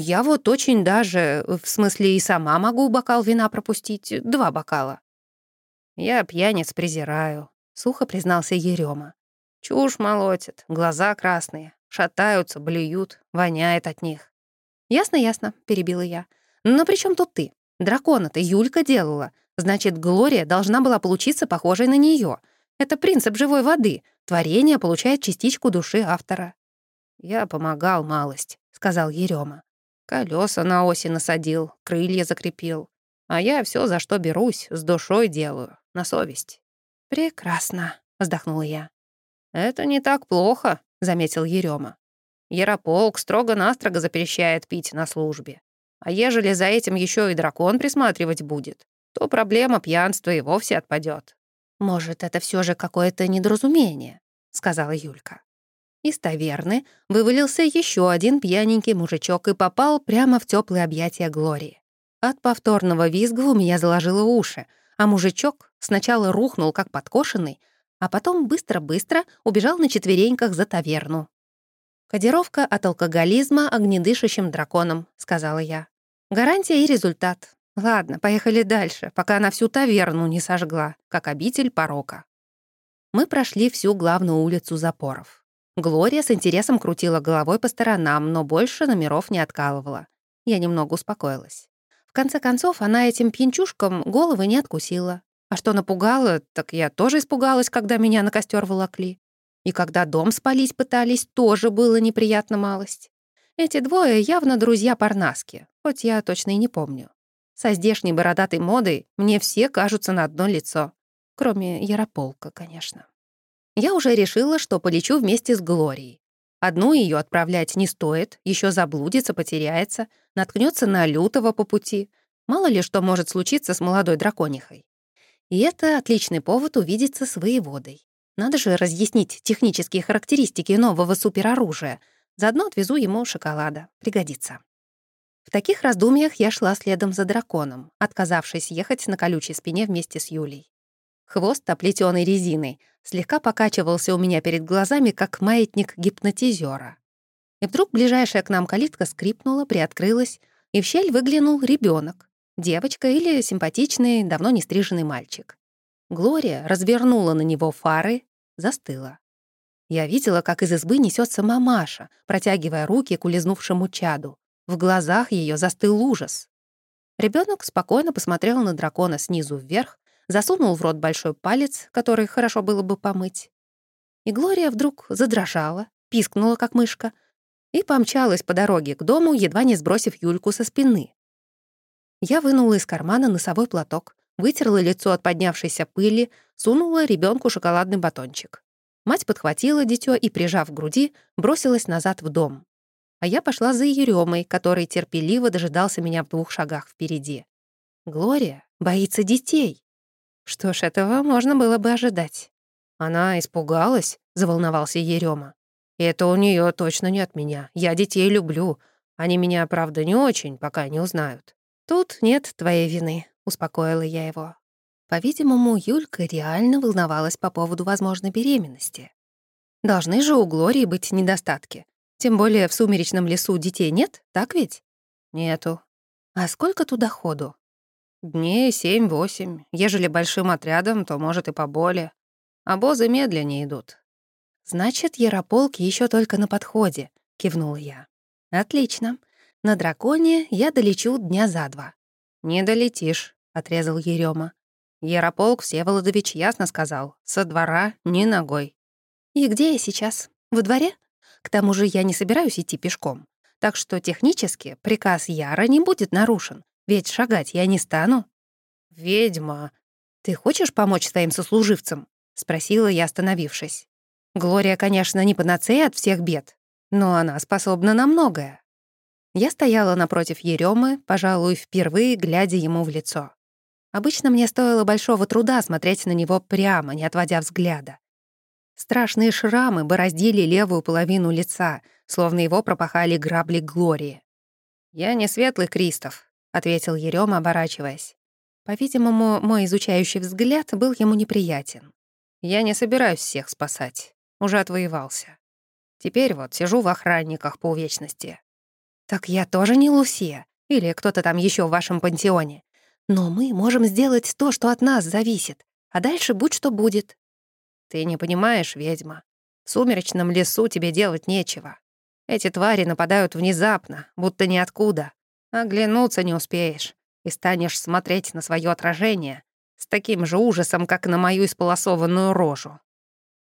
Я вот очень даже, в смысле и сама могу бокал вина пропустить, два бокала». «Я пьяниц презираю», — сухо признался Ерема. «Чушь молотят, глаза красные, шатаются, блюют, воняет от них». «Ясно-ясно», — перебила я. «Но при чем тут ты? Дракона-то Юлька делала. Значит, Глория должна была получиться похожей на нее. Это принцип живой воды. Творение получает частичку души автора. «Я помогал малость», — сказал Ерема. Колеса на оси насадил, крылья закрепил. А я все, за что берусь, с душой делаю, на совесть. «Прекрасно», — вздохнула я. «Это не так плохо», — заметил Ерема. Ярополк строго-настрого запрещает пить на службе. А ежели за этим еще и дракон присматривать будет, то проблема пьянства и вовсе отпадет. «Может, это все же какое-то недоразумение», — сказала Юлька. Из таверны вывалился еще один пьяненький мужичок и попал прямо в теплые объятия Глории. От повторного визга у меня заложило уши, а мужичок сначала рухнул, как подкошенный, а потом быстро-быстро убежал на четвереньках за таверну. «Кодировка от алкоголизма огнедышащим драконом», — сказала я. «Гарантия и результат. Ладно, поехали дальше, пока она всю таверну не сожгла, как обитель порока». Мы прошли всю главную улицу запоров. Глория с интересом крутила головой по сторонам, но больше номеров не откалывала. Я немного успокоилась. В конце концов, она этим пьянчушкам головы не откусила. А что напугало, так я тоже испугалась, когда меня на костер волокли. И когда дом спалить пытались, тоже было неприятно малость. Эти двое явно друзья Парнаски, хоть я точно и не помню. Со здешней бородатой модой мне все кажутся на одно лицо. Кроме Ярополка, конечно. Я уже решила, что полечу вместе с Глорией. Одну ее отправлять не стоит, еще заблудится, потеряется, наткнется на лютого по пути. Мало ли что может случиться с молодой драконихой. И это отличный повод увидеться с воеводой. Надо же разъяснить технические характеристики нового супероружия. Заодно отвезу ему шоколада. Пригодится. В таких раздумьях я шла следом за драконом, отказавшись ехать на колючей спине вместе с Юлей. Хвост, оплетенный резиной, слегка покачивался у меня перед глазами, как маятник гипнотизера. И вдруг ближайшая к нам калитка скрипнула, приоткрылась, и в щель выглянул ребенок. Девочка или симпатичный, давно не стриженный мальчик. Глория развернула на него фары, застыла. Я видела, как из избы несется мамаша, протягивая руки к улизнувшему чаду. В глазах ее застыл ужас. Ребенок спокойно посмотрел на дракона снизу вверх, засунул в рот большой палец, который хорошо было бы помыть. И Глория вдруг задрожала, пискнула, как мышка, и помчалась по дороге к дому, едва не сбросив Юльку со спины. Я вынула из кармана носовой платок, вытерла лицо от поднявшейся пыли, сунула ребенку шоколадный батончик. Мать подхватила дитё и, прижав к груди, бросилась назад в дом. А я пошла за Еремой, который терпеливо дожидался меня в двух шагах впереди. Глория боится детей. Что ж, этого можно было бы ожидать. Она испугалась, заволновался Ерема. И это у нее точно не от меня. Я детей люблю. Они меня, правда, не очень, пока не узнают. «Тут нет твоей вины», — успокоила я его. По-видимому, Юлька реально волновалась по поводу возможной беременности. Должны же у Глории быть недостатки. Тем более в сумеречном лесу детей нет, так ведь? Нету. А сколько туда ходу? Дней семь-восемь. Ежели большим отрядом, то, может, и поболее. Обозы медленнее идут. Значит, Ярополк еще только на подходе, кивнула я. Отлично. На драконе я долечу дня за два». «Не долетишь», — отрезал Ерема. Ярополк Всеволодович ясно сказал, со двора ни ногой. «И где я сейчас? В дворе? К тому же я не собираюсь идти пешком. Так что технически приказ Яра не будет нарушен, ведь шагать я не стану». «Ведьма, ты хочешь помочь своим сослуживцам?» — спросила я, остановившись. «Глория, конечно, не панацея от всех бед, но она способна на многое. Я стояла напротив Еремы, пожалуй, впервые глядя ему в лицо. Обычно мне стоило большого труда смотреть на него прямо, не отводя взгляда. Страшные шрамы бороздили левую половину лица, словно его пропахали грабли Глории. «Я не светлый Кристоф», — ответил Ерема, оборачиваясь. По-видимому, мой изучающий взгляд был ему неприятен. «Я не собираюсь всех спасать. Уже отвоевался. Теперь вот сижу в охранниках по вечности. «Так я тоже не Лусия. Или кто-то там еще в вашем пантеоне. Но мы можем сделать то, что от нас зависит. А дальше будь что будет». «Ты не понимаешь, ведьма. В сумеречном лесу тебе делать нечего. Эти твари нападают внезапно, будто ниоткуда. Оглянуться не успеешь, и станешь смотреть на свое отражение с таким же ужасом, как на мою исполосованную рожу».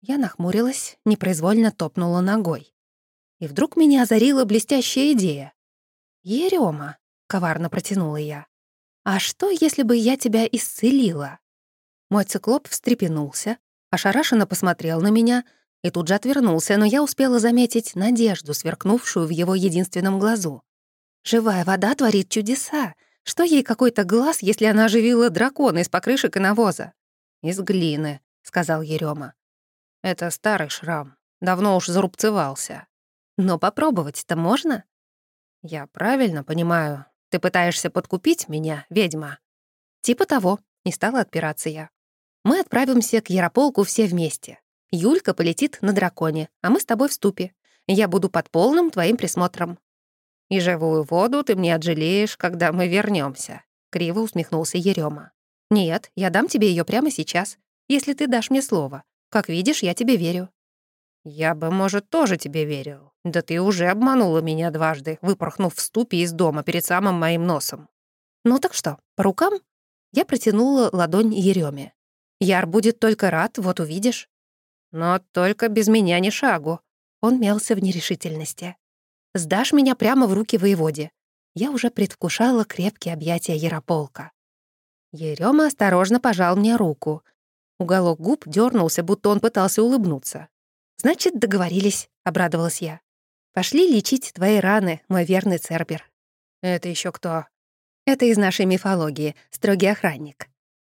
Я нахмурилась, непроизвольно топнула ногой. И вдруг меня озарила блестящая идея. «Ерёма», — коварно протянула я, «а что, если бы я тебя исцелила?» Мой циклоп встрепенулся, ошарашенно посмотрел на меня и тут же отвернулся, но я успела заметить надежду, сверкнувшую в его единственном глазу. «Живая вода творит чудеса. Что ей какой-то глаз, если она оживила дракона из покрышек и навоза?» «Из глины», — сказал Ерёма. «Это старый шрам. Давно уж зарубцевался. Но попробовать-то можно? Я правильно понимаю, ты пытаешься подкупить меня, ведьма? Типа того, не стала отпираться я. Мы отправимся к Ярополку все вместе. Юлька полетит на драконе, а мы с тобой в ступе. Я буду под полным твоим присмотром. И живую воду ты мне отжалеешь, когда мы вернемся. криво усмехнулся Ерема. Нет, я дам тебе ее прямо сейчас, если ты дашь мне слово. Как видишь, я тебе верю. Я бы, может, тоже тебе верил. Да ты уже обманула меня дважды, выпорхнув в ступе из дома перед самым моим носом. Ну так что, по рукам? Я протянула ладонь Ереме. Яр будет только рад, вот увидишь. Но только без меня ни шагу. Он мялся в нерешительности. «Сдашь меня прямо в руки воеводе». Я уже предвкушала крепкие объятия Ярополка. Ерема осторожно пожал мне руку. Уголок губ дернулся, будто он пытался улыбнуться. «Значит, договорились», — обрадовалась я. «Пошли лечить твои раны, мой верный Цербер». «Это еще кто?» «Это из нашей мифологии, строгий охранник».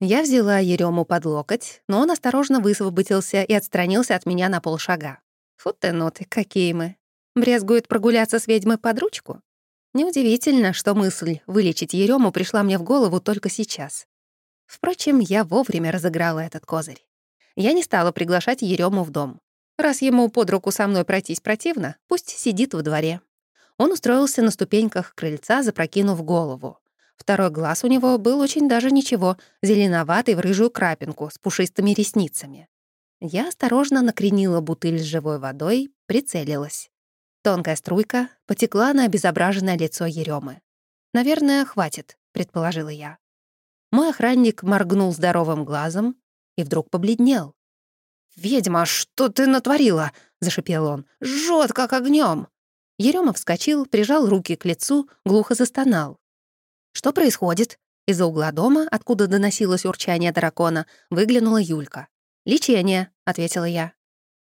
Я взяла Ерему под локоть, но он осторожно высвободился и отстранился от меня на полшага. Фу ты, ну ты, какие мы. Брезгует прогуляться с ведьмой под ручку? Неудивительно, что мысль вылечить Ерему пришла мне в голову только сейчас. Впрочем, я вовремя разыграла этот козырь. Я не стала приглашать Ерему в дом. Раз ему под руку со мной пройтись противно, пусть сидит во дворе. Он устроился на ступеньках крыльца, запрокинув голову. Второй глаз у него был очень даже ничего, зеленоватый в рыжую крапинку с пушистыми ресницами. Я осторожно накренила бутыль с живой водой, прицелилась. Тонкая струйка потекла на обезображенное лицо Еремы. «Наверное, хватит», — предположила я. Мой охранник моргнул здоровым глазом и вдруг побледнел. «Ведьма, что ты натворила?» — зашипел он. «Жжёт, как огнем. Ерема вскочил, прижал руки к лицу, глухо застонал. «Что происходит?» Из-за угла дома, откуда доносилось урчание дракона, выглянула Юлька. «Лечение», — ответила я.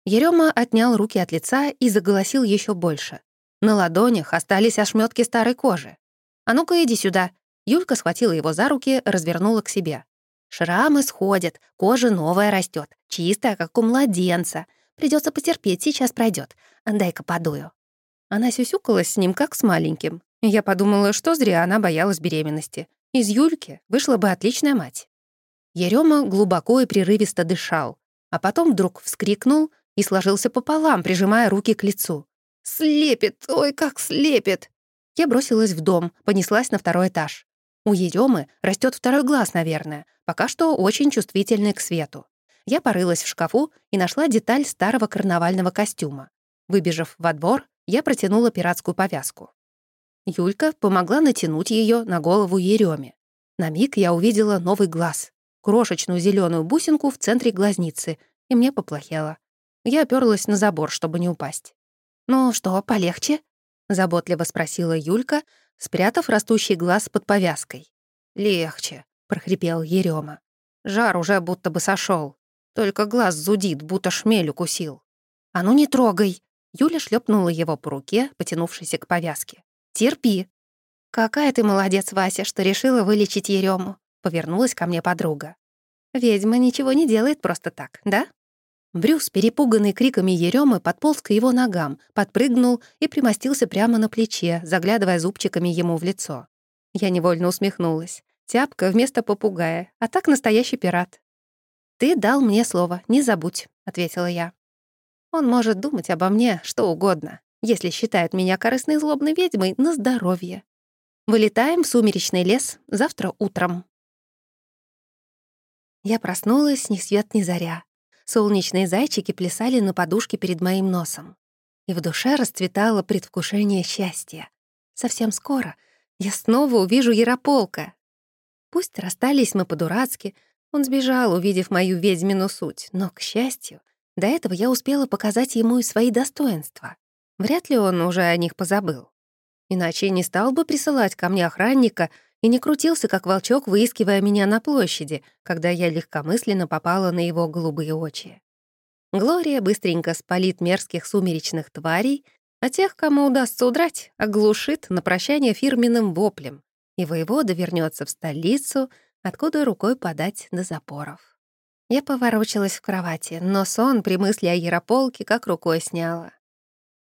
Ерема отнял руки от лица и заголосил еще больше. На ладонях остались ошметки старой кожи. «А ну-ка, иди сюда». Юлька схватила его за руки, развернула к себе. «Шрамы сходят, кожа новая растет, чистая, как у младенца. Придется потерпеть, сейчас пройдет. Дай-ка подую». Она сюсюкалась с ним, как с маленьким. Я подумала, что зря она боялась беременности. Из Юльки вышла бы отличная мать. Ерема глубоко и прерывисто дышал, а потом вдруг вскрикнул и сложился пополам, прижимая руки к лицу. «Слепит! Ой, как слепит!» Я бросилась в дом, понеслась на второй этаж. У Еремы растет второй глаз, наверное, пока что очень чувствительный к свету. Я порылась в шкафу и нашла деталь старого карнавального костюма. Выбежав во двор, я протянула пиратскую повязку. Юлька помогла натянуть ее на голову Ереме. На миг я увидела новый глаз крошечную зеленую бусинку в центре глазницы, и мне поплохело. Я оперлась на забор, чтобы не упасть. «Ну что, полегче?» — заботливо спросила Юлька, спрятав растущий глаз под повязкой. «Легче», — прохрипел Ерема. «Жар уже будто бы сошел, Только глаз зудит, будто шмель укусил». «А ну не трогай!» Юля шлепнула его по руке, потянувшейся к повязке. «Терпи!» «Какая ты молодец, Вася, что решила вылечить Ерему. — повернулась ко мне подруга. «Ведьма ничего не делает просто так, да?» Брюс, перепуганный криками Еремы, подполз к его ногам, подпрыгнул и примостился прямо на плече, заглядывая зубчиками ему в лицо. Я невольно усмехнулась. Тяпка вместо попугая, а так настоящий пират. «Ты дал мне слово, не забудь», — ответила я. «Он может думать обо мне что угодно, если считает меня корыстной злобной ведьмой на здоровье. Вылетаем в сумеречный лес завтра утром». Я проснулась ни свет ни заря. Солнечные зайчики плясали на подушке перед моим носом. И в душе расцветало предвкушение счастья. Совсем скоро я снова увижу Ярополка. Пусть расстались мы по-дурацки, он сбежал, увидев мою ведьмину суть, но, к счастью, до этого я успела показать ему и свои достоинства. Вряд ли он уже о них позабыл. Иначе не стал бы присылать ко мне охранника — и не крутился, как волчок, выискивая меня на площади, когда я легкомысленно попала на его голубые очи. Глория быстренько спалит мерзких сумеречных тварей, а тех, кому удастся удрать, оглушит на прощание фирменным воплем, и воевода вернется в столицу, откуда рукой подать до запоров. Я поворочилась в кровати, но сон при мысли о ярополке как рукой сняла.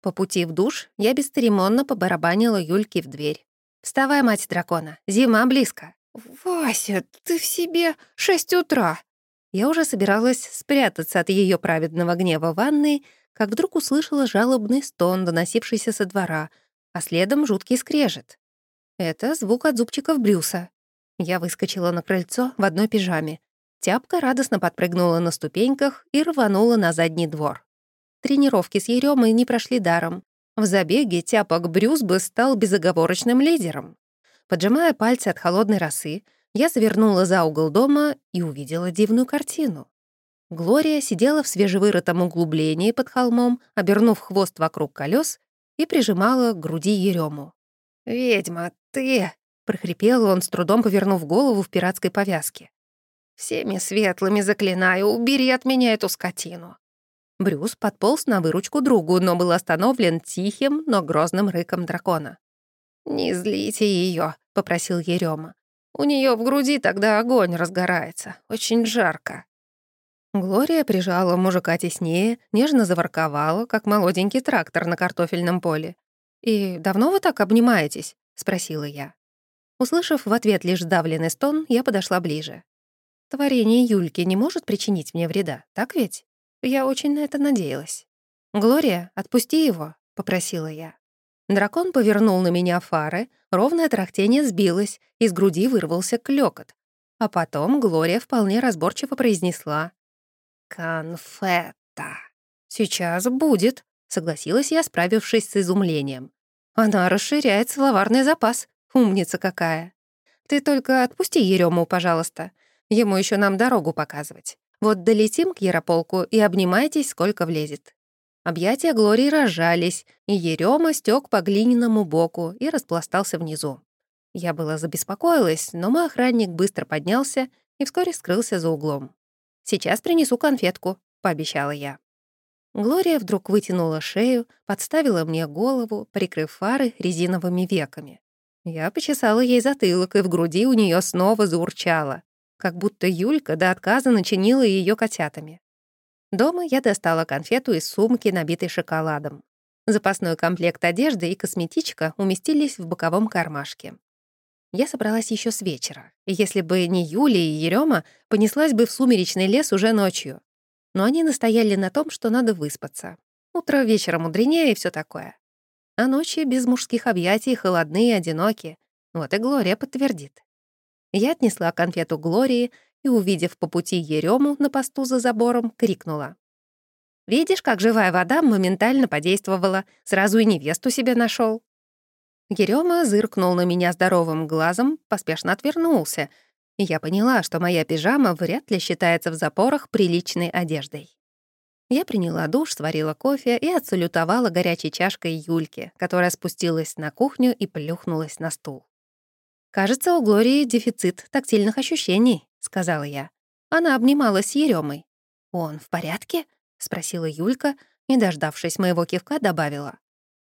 По пути в душ я бесцеремонно побарабанила Юльке в дверь. «Вставай, мать дракона, зима близко». «Вася, ты в себе шесть утра!» Я уже собиралась спрятаться от ее праведного гнева в ванной, как вдруг услышала жалобный стон, доносившийся со двора, а следом жуткий скрежет. Это звук от зубчиков Брюса. Я выскочила на крыльцо в одной пижаме. Тяпка радостно подпрыгнула на ступеньках и рванула на задний двор. Тренировки с Еремой не прошли даром. В забеге тяпок Брюс бы стал безоговорочным лидером. Поджимая пальцы от холодной росы, я завернула за угол дома и увидела дивную картину. Глория сидела в свежевырытом углублении под холмом, обернув хвост вокруг колес и прижимала к груди Ерему. «Ведьма, ты...» — прохрипел он, с трудом повернув голову в пиратской повязке. «Всеми светлыми заклинаю, убери от меня эту скотину». Брюс подполз на выручку другу, но был остановлен тихим, но грозным рыком дракона. «Не злите ее, попросил Ерема. «У нее в груди тогда огонь разгорается, очень жарко». Глория прижала мужика теснее, нежно заворковала, как молоденький трактор на картофельном поле. «И давно вы так обнимаетесь?» — спросила я. Услышав в ответ лишь сдавленный стон, я подошла ближе. «Творение Юльки не может причинить мне вреда, так ведь? Я очень на это надеялась». «Глория, отпусти его», — попросила я. Дракон повернул на меня фары, ровное трахтение сбилось, из груди вырвался клёкот. А потом Глория вполне разборчиво произнесла «Конфетта». «Сейчас будет», — согласилась я, справившись с изумлением. «Она расширяет словарный запас. Умница какая. Ты только отпусти Ерему, пожалуйста. Ему еще нам дорогу показывать. Вот долетим к Ярополку и обнимайтесь, сколько влезет». Объятия Глории разжались, и Ерема стёк по глиняному боку и распластался внизу. Я была забеспокоилась, но мой охранник быстро поднялся и вскоре скрылся за углом. «Сейчас принесу конфетку», — пообещала я. Глория вдруг вытянула шею, подставила мне голову, прикрыв фары резиновыми веками. Я почесала ей затылок, и в груди у нее снова заурчало, как будто Юлька до отказа начинила ее котятами. Дома я достала конфету из сумки, набитой шоколадом. Запасной комплект одежды и косметичка уместились в боковом кармашке. Я собралась еще с вечера, если бы не Юлия и Ерема, понеслась бы в сумеречный лес уже ночью. Но они настояли на том, что надо выспаться. Утро вечером мудренее и все такое. А ночи без мужских объятий холодные и одиноки. Вот и Глория подтвердит. Я отнесла конфету Глории и, увидев по пути Ерему на посту за забором, крикнула. «Видишь, как живая вода моментально подействовала, сразу и невесту себе нашел. Ерема зыркнул на меня здоровым глазом, поспешно отвернулся, и я поняла, что моя пижама вряд ли считается в запорах приличной одеждой. Я приняла душ, сварила кофе и отсалютовала горячей чашкой Юльке, которая спустилась на кухню и плюхнулась на стул. «Кажется, у Глории дефицит тактильных ощущений», — сказала я. Она обнималась с Еремой. «Он в порядке?» — спросила Юлька и, дождавшись моего кивка, добавила.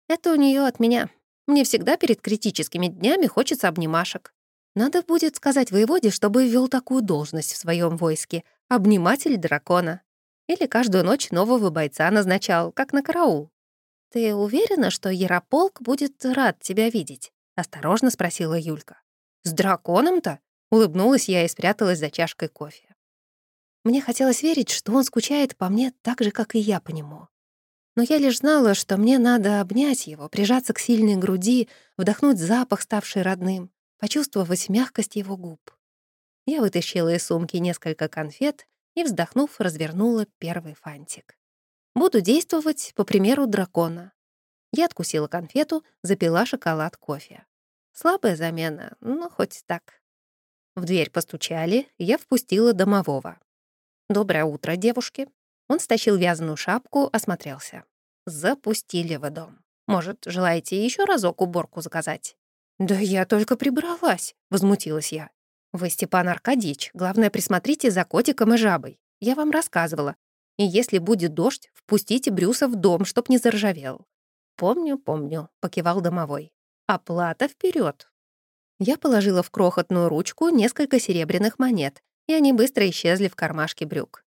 «Это у нее от меня. Мне всегда перед критическими днями хочется обнимашек. Надо будет сказать воеводе, чтобы ввел такую должность в своем войске — обниматель дракона. Или каждую ночь нового бойца назначал, как на караул. «Ты уверена, что Ярополк будет рад тебя видеть?» — осторожно спросила Юлька. «С драконом-то?» — улыбнулась я и спряталась за чашкой кофе. Мне хотелось верить, что он скучает по мне так же, как и я по нему. Но я лишь знала, что мне надо обнять его, прижаться к сильной груди, вдохнуть запах, ставший родным, почувствовать мягкость его губ. Я вытащила из сумки несколько конфет и, вздохнув, развернула первый фантик. Буду действовать по примеру дракона. Я откусила конфету, запила шоколад кофе. Слабая замена, но хоть так. В дверь постучали, я впустила домового. «Доброе утро, девушки», он стащил вязаную шапку, осмотрелся. Запустили в дом. Может, желаете еще разок уборку заказать? «Да я только прибралась», — возмутилась я. «Вы, Степан Аркадьевич, главное, присмотрите за котиком и жабой. Я вам рассказывала. И если будет дождь, впустите Брюса в дом, чтоб не заржавел». «Помню, помню», — покивал домовой. «Оплата вперед. Я положила в крохотную ручку несколько серебряных монет, и они быстро исчезли в кармашке брюк.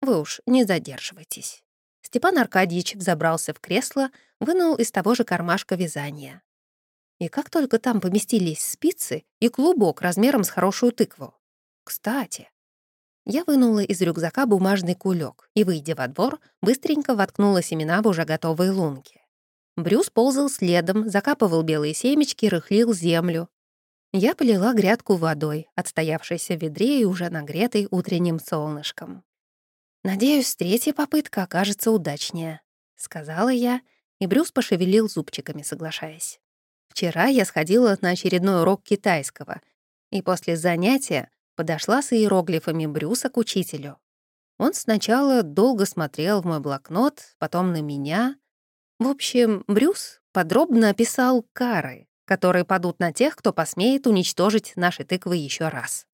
Вы уж не задерживайтесь». Степан Аркадьевич взобрался в кресло, вынул из того же кармашка вязания. И как только там поместились спицы и клубок размером с хорошую тыкву. Кстати, я вынула из рюкзака бумажный кулек и, выйдя во двор, быстренько воткнула семена в уже готовые лунки. Брюс ползал следом, закапывал белые семечки, рыхлил землю. Я полила грядку водой, отстоявшейся в ведре и уже нагретой утренним солнышком. «Надеюсь, третья попытка окажется удачнее», — сказала я, и Брюс пошевелил зубчиками, соглашаясь. Вчера я сходила на очередной урок китайского, и после занятия подошла с иероглифами Брюса к учителю. Он сначала долго смотрел в мой блокнот, потом на меня. В общем, Брюс подробно описал кары, которые падут на тех, кто посмеет уничтожить наши тыквы еще раз.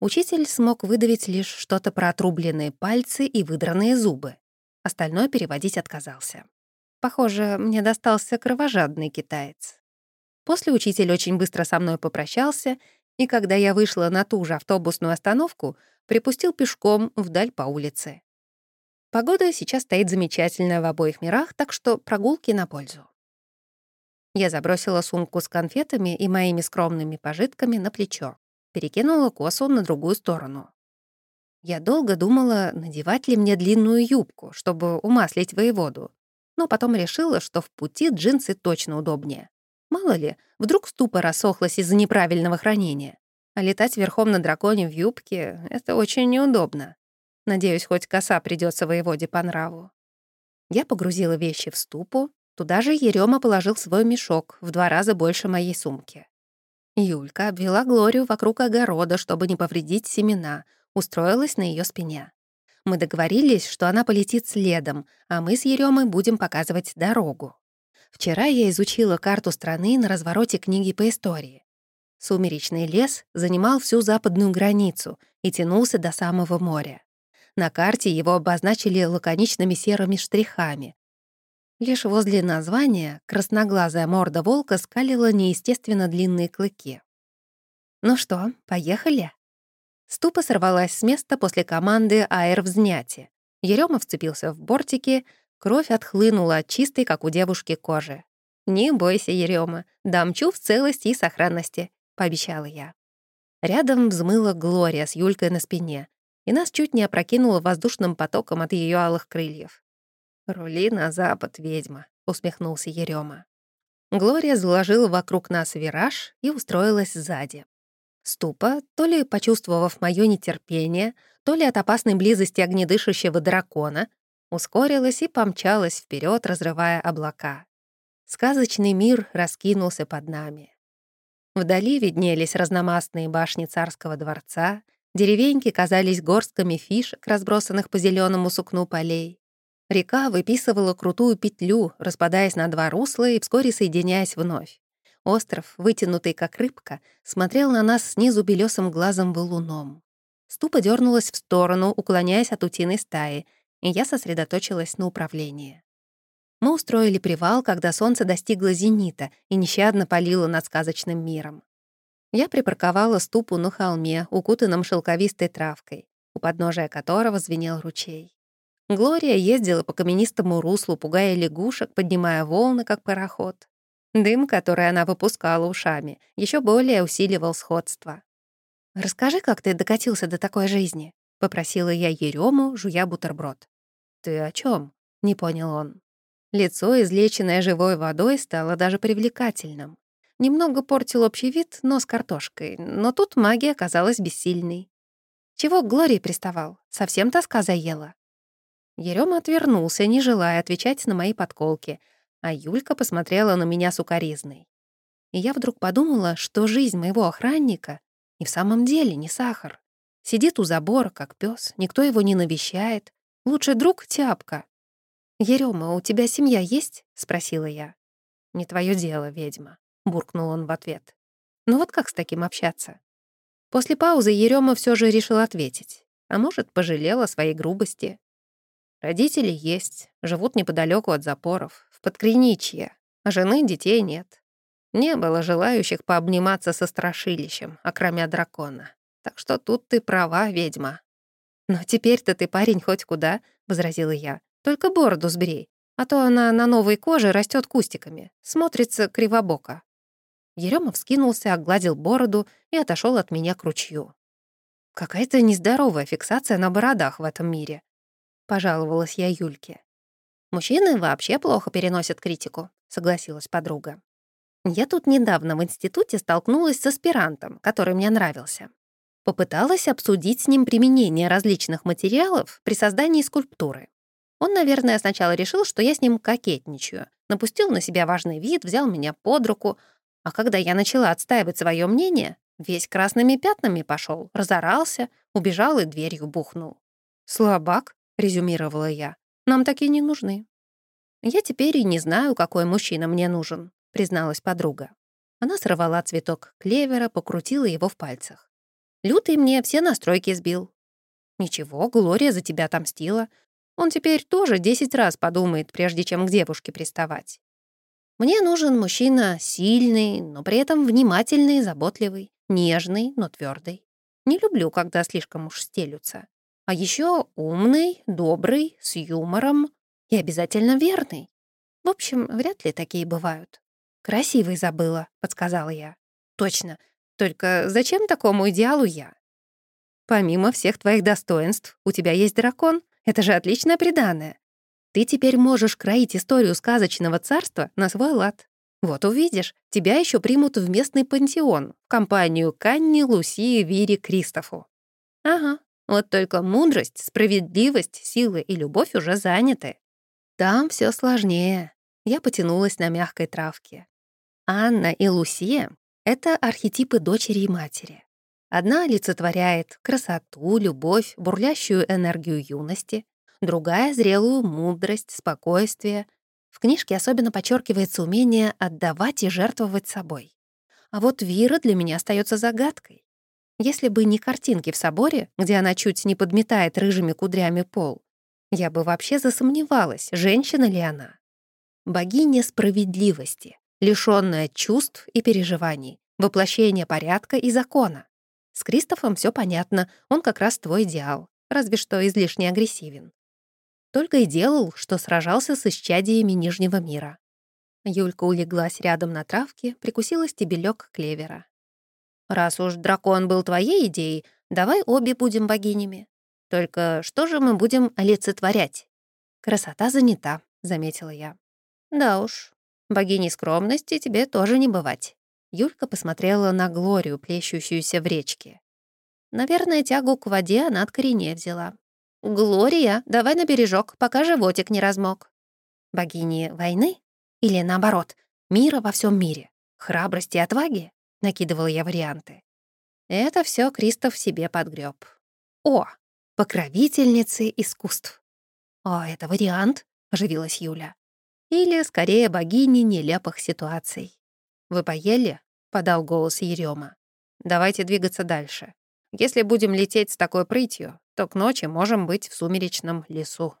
Учитель смог выдавить лишь что-то про отрубленные пальцы и выдранные зубы. Остальное переводить отказался. Похоже, мне достался кровожадный китаец. После учитель очень быстро со мной попрощался, и когда я вышла на ту же автобусную остановку, припустил пешком вдаль по улице. Погода сейчас стоит замечательная в обоих мирах, так что прогулки на пользу. Я забросила сумку с конфетами и моими скромными пожитками на плечо, перекинула косу на другую сторону. Я долго думала, надевать ли мне длинную юбку, чтобы умаслить воеводу, но потом решила, что в пути джинсы точно удобнее. Мало ли, вдруг ступа рассохлась из-за неправильного хранения. А летать верхом на драконе в юбке — это очень неудобно. Надеюсь, хоть коса придется воеводе по нраву. Я погрузила вещи в ступу, туда же Ерема положил свой мешок, в два раза больше моей сумки. Юлька обвела Глорию вокруг огорода, чтобы не повредить семена, устроилась на ее спине. Мы договорились, что она полетит следом, а мы с Еремой будем показывать дорогу. Вчера я изучила карту страны на развороте книги по истории. Сумеречный лес занимал всю западную границу и тянулся до самого моря. На карте его обозначили лаконичными серыми штрихами. Лишь возле названия красноглазая морда волка скалила неестественно длинные клыки. «Ну что, поехали?» Ступа сорвалась с места после команды «Аэр взнятие». Ерёма вцепился в бортики, Кровь отхлынула от чистой, как у девушки, кожи. «Не бойся, Ерема, дамчу в целости и сохранности», — пообещала я. Рядом взмыла Глория с Юлькой на спине, и нас чуть не опрокинуло воздушным потоком от ее алых крыльев. «Рули на запад, ведьма», — усмехнулся Ерема. Глория заложила вокруг нас вираж и устроилась сзади. Ступа, то ли почувствовав моё нетерпение, то ли от опасной близости огнедышащего дракона, ускорилась и помчалась вперед, разрывая облака. Сказочный мир раскинулся под нами. Вдали виднелись разномастные башни царского дворца, деревеньки казались горстками фишек, разбросанных по зеленому сукну полей. Река выписывала крутую петлю, распадаясь на два русла и вскоре соединяясь вновь. Остров, вытянутый как рыбка, смотрел на нас снизу белесым глазом валуном. Ступа дернулась в сторону, уклоняясь от утиной стаи, и я сосредоточилась на управлении. Мы устроили привал, когда солнце достигло зенита и нещадно палило над сказочным миром. Я припарковала ступу на холме, укутанном шелковистой травкой, у подножия которого звенел ручей. Глория ездила по каменистому руслу, пугая лягушек, поднимая волны, как пароход. Дым, который она выпускала ушами, еще более усиливал сходство. «Расскажи, как ты докатился до такой жизни», — попросила я Ерему, жуя бутерброд. «Ты о чем? не понял он. Лицо, излеченное живой водой, стало даже привлекательным. Немного портил общий вид, но с картошкой, но тут магия оказалась бессильной. Чего к Глории приставал? Совсем тоска заела. Ерёма отвернулся, не желая отвечать на мои подколки, а Юлька посмотрела на меня сукоризной. И я вдруг подумала, что жизнь моего охранника и в самом деле не сахар. Сидит у забора, как пес, никто его не навещает, Лучший друг — тяпка. «Ерёма, у тебя семья есть?» — спросила я. «Не твое дело, ведьма», — буркнул он в ответ. «Ну вот как с таким общаться?» После паузы Ерёма все же решил ответить. А может, пожалел о своей грубости. Родители есть, живут неподалеку от запоров, в Подкриничье, а жены детей нет. Не было желающих пообниматься со страшилищем, окромя дракона. Так что тут ты права, ведьма. «Но теперь-то ты парень хоть куда», — возразила я. «Только бороду сбрей, а то она на новой коже растет кустиками, смотрится кривобоко». Еремов вскинулся, огладил бороду и отошел от меня к ручью. «Какая-то нездоровая фиксация на бородах в этом мире», — пожаловалась я Юльке. «Мужчины вообще плохо переносят критику», — согласилась подруга. «Я тут недавно в институте столкнулась с аспирантом, который мне нравился. Попыталась обсудить с ним применение различных материалов при создании скульптуры. Он, наверное, сначала решил, что я с ним кокетничаю, напустил на себя важный вид, взял меня под руку, а когда я начала отстаивать свое мнение, весь красными пятнами пошел, разорался, убежал и дверью бухнул. «Слабак», — резюмировала я, — «нам такие не нужны». «Я теперь и не знаю, какой мужчина мне нужен», — призналась подруга. Она сорвала цветок клевера, покрутила его в пальцах. Лютый мне все настройки сбил. Ничего, Глория за тебя отомстила. Он теперь тоже десять раз подумает, прежде чем к девушке приставать. Мне нужен мужчина сильный, но при этом внимательный заботливый, нежный, но твердый. Не люблю, когда слишком уж стелются. А еще умный, добрый, с юмором и обязательно верный. В общем, вряд ли такие бывают. «Красивый забыла», — подсказала я. «Точно, только зачем такому идеалу я? Помимо всех твоих достоинств, у тебя есть дракон. Это же отличное приданное. Ты теперь можешь кроить историю сказочного царства на свой лад. Вот увидишь, тебя еще примут в местный пантеон, в компанию Канни, Лусии, Вири, Кристофу. Ага, вот только мудрость, справедливость, сила и любовь уже заняты. Там все сложнее. Я потянулась на мягкой травке. Анна и Лусия это архетипы дочери и матери. Одна олицетворяет красоту, любовь, бурлящую энергию юности, другая — зрелую мудрость, спокойствие. В книжке особенно подчеркивается умение отдавать и жертвовать собой. А вот Вира для меня остается загадкой. Если бы не картинки в соборе, где она чуть не подметает рыжими кудрями пол, я бы вообще засомневалась, женщина ли она. Богиня справедливости, лишённая чувств и переживаний, воплощение порядка и закона. С Кристофом все понятно, он как раз твой идеал, разве что излишне агрессивен. Только и делал, что сражался с исчадиями Нижнего мира. Юлька улеглась рядом на травке, прикусила стебелек клевера. «Раз уж дракон был твоей идеей, давай обе будем богинями. Только что же мы будем олицетворять?» «Красота занята», — заметила я. «Да уж, Богини скромности тебе тоже не бывать». Юлька посмотрела на Глорию, плещущуюся в речке. Наверное, тягу к воде она от кореней взяла. «Глория, давай на бережок, пока животик не размок». «Богини войны? Или, наоборот, мира во всем мире? Храбрости и отваги?» — накидывала я варианты. Это все Кристоф себе подгреб. «О, покровительницы искусств!» «О, это вариант», — оживилась Юля. Или, скорее, богини нелепых ситуаций. «Вы поели?» — подал голос Ерема. «Давайте двигаться дальше. Если будем лететь с такой прытью, то к ночи можем быть в сумеречном лесу».